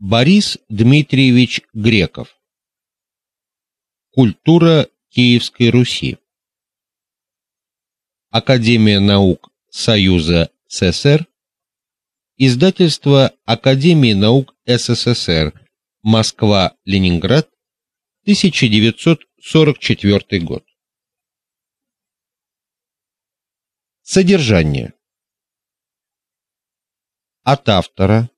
Борис Дмитриевич Греков. Культура Киевской Руси. Академия наук Союза СССР. Издательство Академии наук СССР. Москва-Ленинград. 1944 год. Содержание. От автора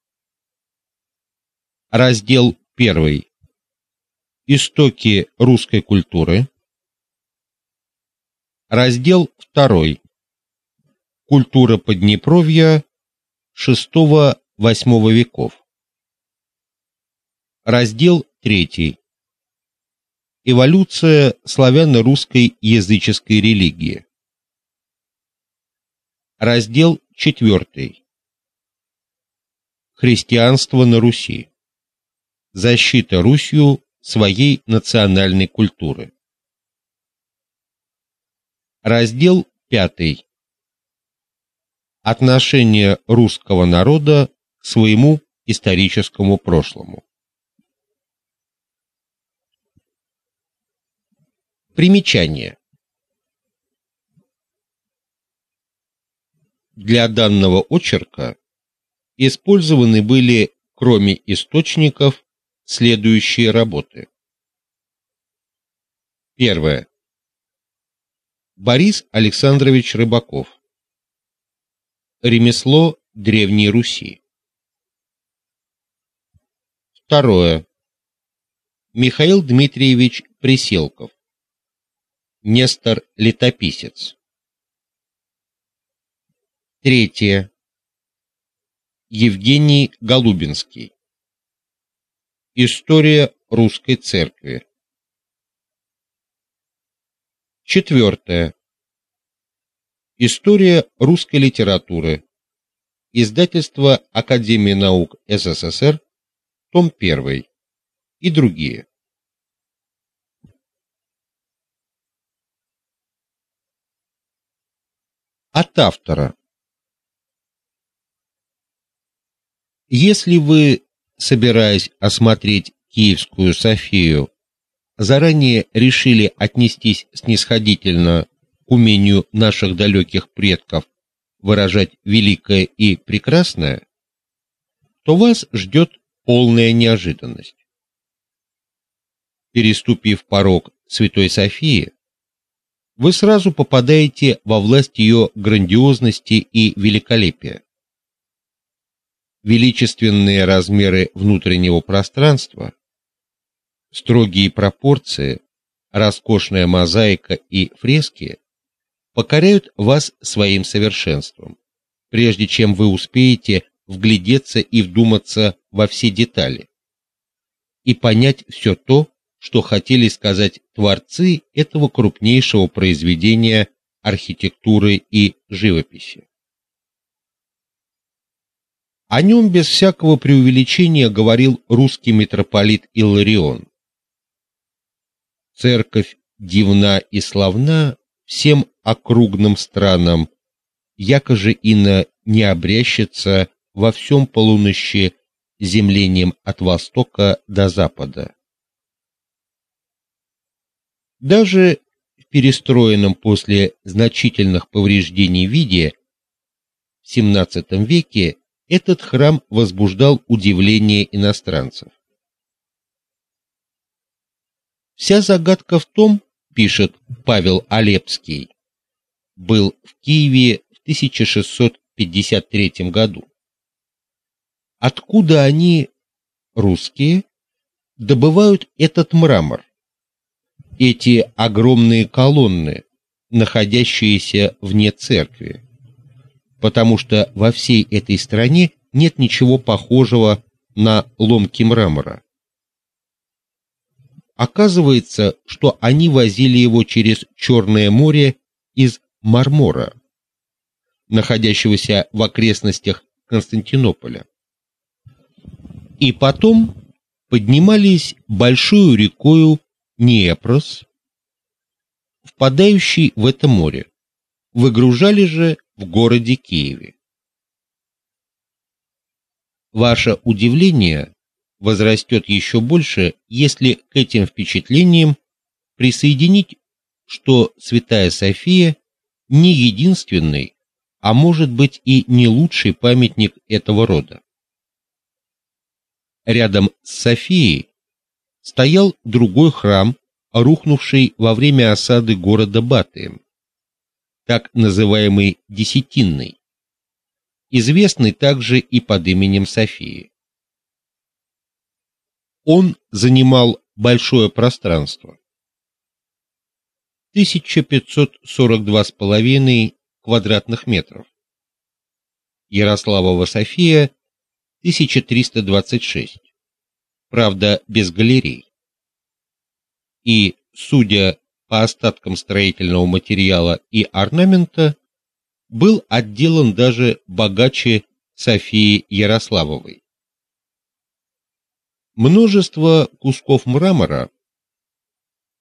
Раздел 1. Истоки русской культуры. Раздел 2. Культура Поднепровья VI-VIII веков. Раздел 3. Эволюция славяно-русской языческой религии. Раздел 4. Христианство на Руси. Защита Русью своей национальной культуры. Раздел 5. Отношение русского народа к своему историческому прошлому. Примечание. Для данного очерка использованы были, кроме источников, следующие работы. Первое. Борис Александрович Рыбаков. Ремесло Древней Руси. Второе. Михаил Дмитриевич Приселков. Нестор Летописец. Третье. Евгений Голубинский. История русской церкви. Четвертое. История русской литературы. Издательство Академии наук СССР, том 1 и другие. От автора. Если вы собираясь осмотреть Киевскую Софию, заранее решили отнестись снисходительно к умению наших далеких предков выражать великое и прекрасное, то вас ждет полная неожиданность. Переступив порог Святой Софии, вы сразу попадаете во власть ее грандиозности и великолепия величественные размеры внутреннего пространства, строгие пропорции, роскошная мозаика и фрески покоряют вас своим совершенством, прежде чем вы успеете вглядеться и вдуматься во все детали и понять все то, что хотели сказать творцы этого крупнейшего произведения архитектуры и живописи. О нем без всякого преувеличения говорил русский митрополит Илларион. Церковь дивна и славна всем округным странам, якоже ино не обрящется во всем полуночи землением от востока до запада. Даже в перестроенном после значительных повреждений виде в XVII веке этот храм возбуждал удивление иностранцев. Вся загадка в том, пишет Павел Алепский, был в Киеве в 1653 году. Откуда они, русские, добывают этот мрамор? Эти огромные колонны, находящиеся вне церкви? Потому что во всей этой стране нет ничего похожего на ломки мрамора. Оказывается, что они возили его через Черное море из Мармора, находящегося в окрестностях Константинополя. И потом поднимались большой рекою Днепрос, впадающей в это море. Выгружали же в городе Киеве. Ваше удивление возрастет еще больше, если к этим впечатлениям присоединить, что Святая София не единственный, а может быть и не лучший памятник этого рода. Рядом с Софией стоял другой храм, рухнувший во время осады города Батыем, так называемый Десятинный, известный также и под именем Софии. Он занимал большое пространство. 1542,5 квадратных метров. Ярославова София 1326. Правда, без галерей. И, судя по остаткам строительного материала и орнамента, был отделан даже богаче Софии Ярославовой. Множество кусков мрамора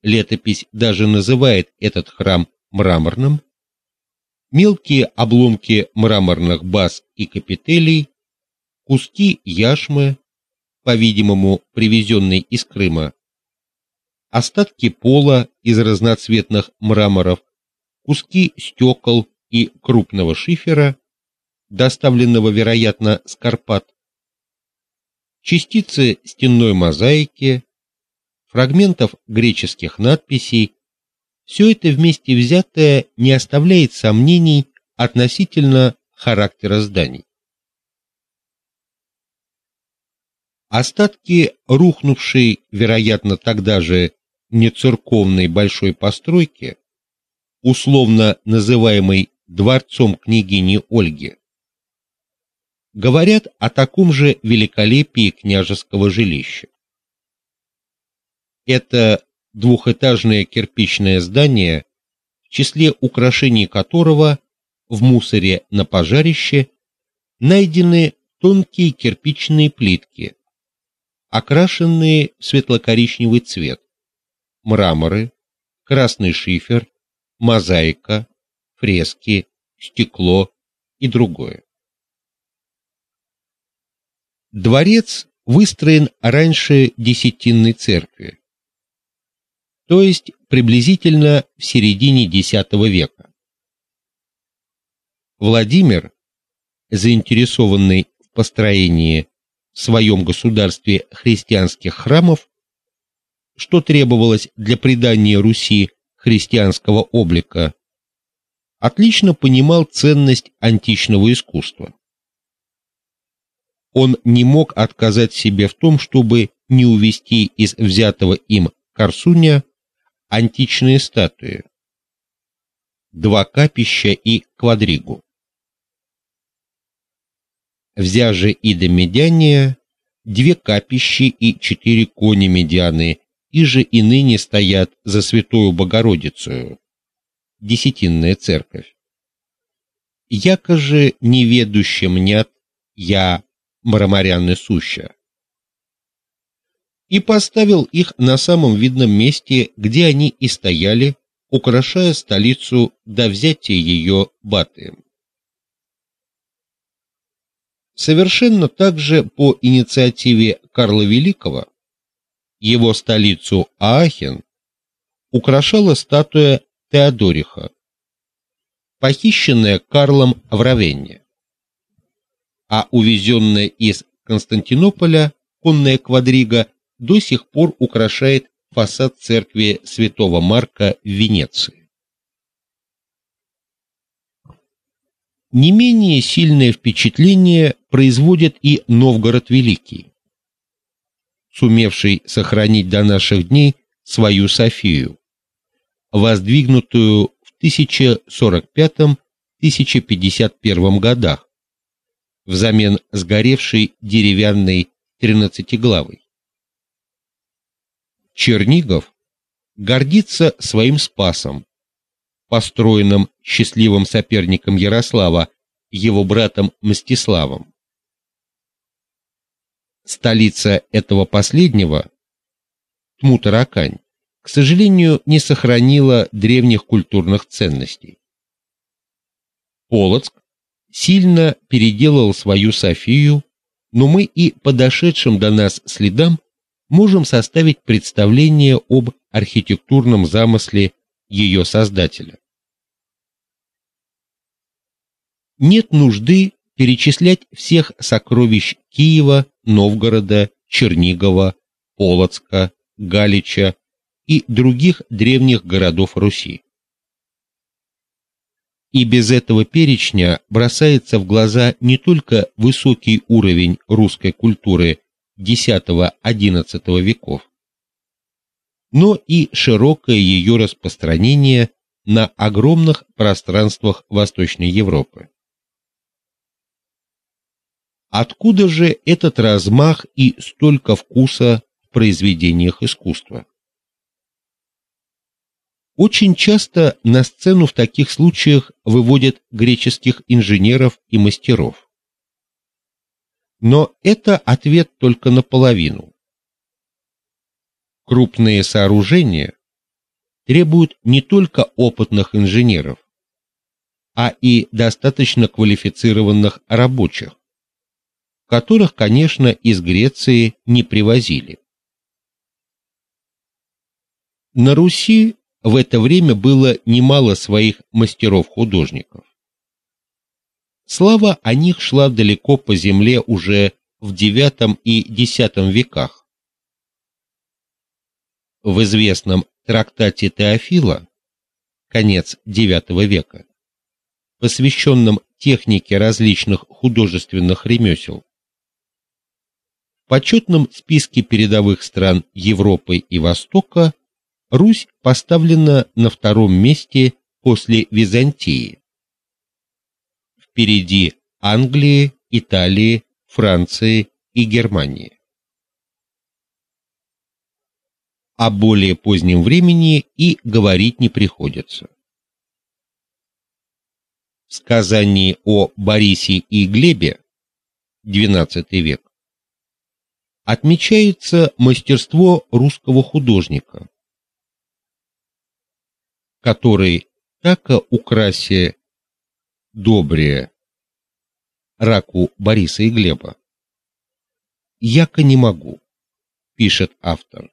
летопись даже называет этот храм мраморным, мелкие обломки мраморных баз и капителей, куски яшмы, по-видимому, привезенные из Крыма, остатки пола из разноцветных мраморов, куски стекол и крупного шифера, доставленного, вероятно, с Карпат, частицы стенной мозаики, фрагментов греческих надписей, все это вместе взятое не оставляет сомнений относительно характера зданий. Остатки рухнувшей, вероятно, тогда же нецерковной большой постройки, условно называемой дворцом княгини Ольги, говорят о таком же великолепии княжеского жилища. Это двухэтажное кирпичное здание, в числе украшений которого в мусоре на пожарище найдены тонкие кирпичные плитки, окрашенные в светло-коричневый цвет, мраморы, красный шифер, мозаика, фрески, стекло и другое. Дворец выстроен раньше Десятинной церкви то есть приблизительно в середине X века. Владимир, заинтересованный в построении в своем государстве христианских храмов, что требовалось для придания Руси христианского облика, отлично понимал ценность античного искусства. Он не мог отказать себе в том, чтобы не увести из взятого им Корсуня античные статуи, два капища и квадригу. Взя же и до Медяния, две капищи и четыре кони Медианы, и же и ныне стоят за Святую Богородицу, Десятинная церковь. Яко же неведущим нет я мраморяны суща и поставил их на самом видном месте, где они и стояли, украшая столицу до взятия ее Батыем. Совершенно также по инициативе Карла Великого его столицу Аахен украшала статуя Теодориха, похищенная Карлом в Равенне, а увезенная из Константинополя конная квадрига до сих пор украшает фасад церкви Святого Марка в Венеции. Не менее сильное впечатление производит и Новгород Великий, сумевший сохранить до наших дней свою Софию, воздвигнутую в 1045-1051 годах, взамен сгоревшей деревянной тринадцатиглавой. Чернигов гордится своим спасом, построенным счастливым соперником Ярослава, его братом Мстиславом. Столица этого последнего, Тмутаракань, к сожалению, не сохранила древних культурных ценностей. Полоцк сильно переделал свою Софию, но мы и по дошедшим до нас следам можем составить представление об архитектурном замысле ее создателя. Нет нужды перечислять всех сокровищ Киева, Новгорода, Чернигова, Полоцка, Галича и других древних городов Руси. И без этого перечня бросается в глаза не только высокий уровень русской культуры X-XI веков, но и широкое ее распространение на огромных пространствах Восточной Европы. Откуда же этот размах и столько вкуса в произведениях искусства? Очень часто на сцену в таких случаях выводят греческих инженеров и мастеров. Но это ответ только наполовину. Крупные сооружения требуют не только опытных инженеров, а и достаточно квалифицированных рабочих, которых, конечно, из Греции не привозили. На Руси в это время было немало своих мастеров-художников. Слава о них шла далеко по земле уже в IX и X веках. В известном трактате Теофила, конец IX века, посвященном технике различных художественных ремесел, почетном списке передовых стран Европы и Востока Русь поставлена на втором месте после Византии. Впереди Англии, Италии, Франции и Германии. О более позднем времени и говорить не приходится. В сказании о Борисе и Глебе XII век отмечается мастерство русского художника, который така украсе добрее раку Бориса и Глеба. Яко не могу, пишет автор,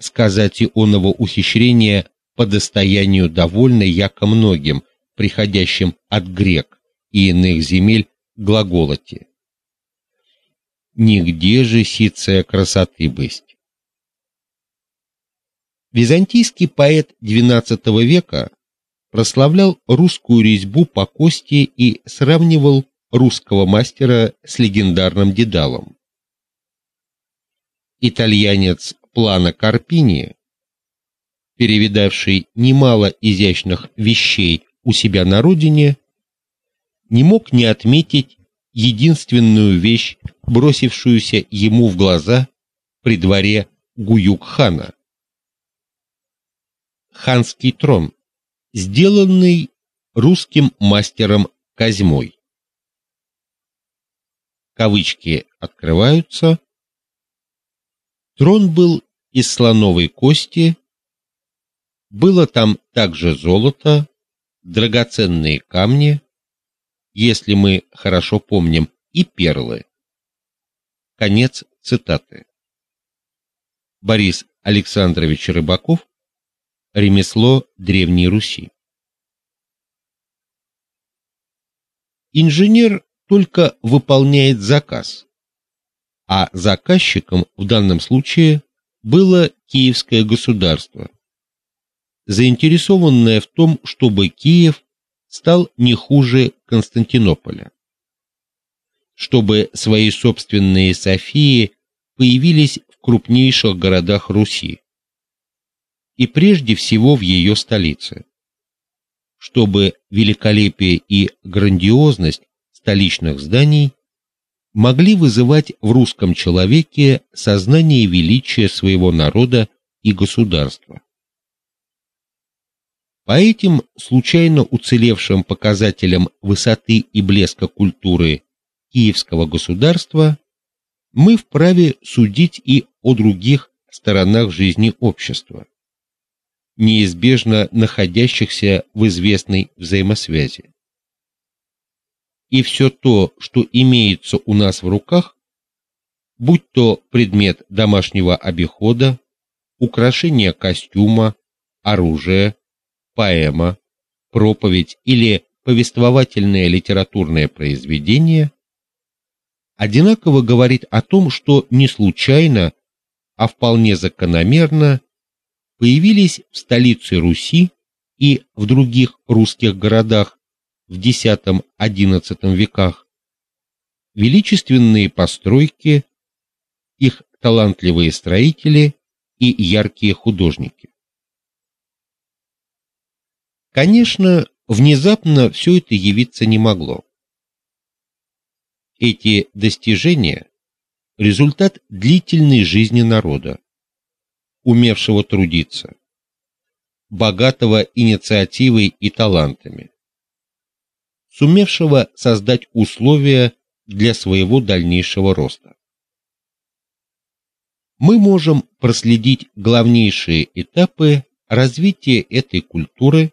сказать и оного ухищрения по достоянию довольно яко многим, приходящим от грек и иных земель глаголоти. Нигде же сиция красоты быть. Византийский поэт XII века прославлял русскую резьбу по кости и сравнивал русского мастера с легендарным Дедалом. Итальянец Плано Карпини, перевидавший немало изящных вещей у себя на родине, не мог не отметить единственную вещь, бросившуюся ему в глаза при дворе Гуюк-хана ханский трон, сделанный русским мастером Козьмой. Кавычки открываются. Трон был из слоновой кости. Было там также золото, драгоценные камни, если мы хорошо помним, и перлы. Конец цитаты. Борис Александрович Рыбаков Ремесло Древней Руси. Инженер только выполняет заказ, а заказчиком в данном случае было Киевское государство, заинтересованное в том, чтобы Киев стал не хуже Константинополя, чтобы свои собственные Софии появились в крупнейших городах Руси и прежде всего в ее столице. Чтобы великолепие и грандиозность столичных зданий могли вызывать в русском человеке сознание величия своего народа и государства. По этим случайно уцелевшим показателям высоты и блеска культуры киевского государства мы вправе судить и о других сторонах жизни общества неизбежно находящихся в известной взаимосвязи. И все то, что имеется у нас в руках, будь то предмет домашнего обихода, украшение костюма, оружие, поэма, проповедь или повествовательное литературное произведение, одинаково говорит о том, что не случайно, а вполне закономерно появились в столице Руси и в других русских городах в X-XI веках величественные постройки, их талантливые строители и яркие художники. Конечно, внезапно все это явиться не могло. Эти достижения результат длительной жизни народа, умевшего трудиться, богатого инициативой и талантами, сумевшего создать условия для своего дальнейшего роста. Мы можем проследить главнейшие этапы развития этой культуры,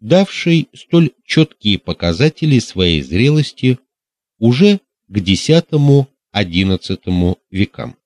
давшей столь четкие показатели своей зрелости уже к X-XI векам.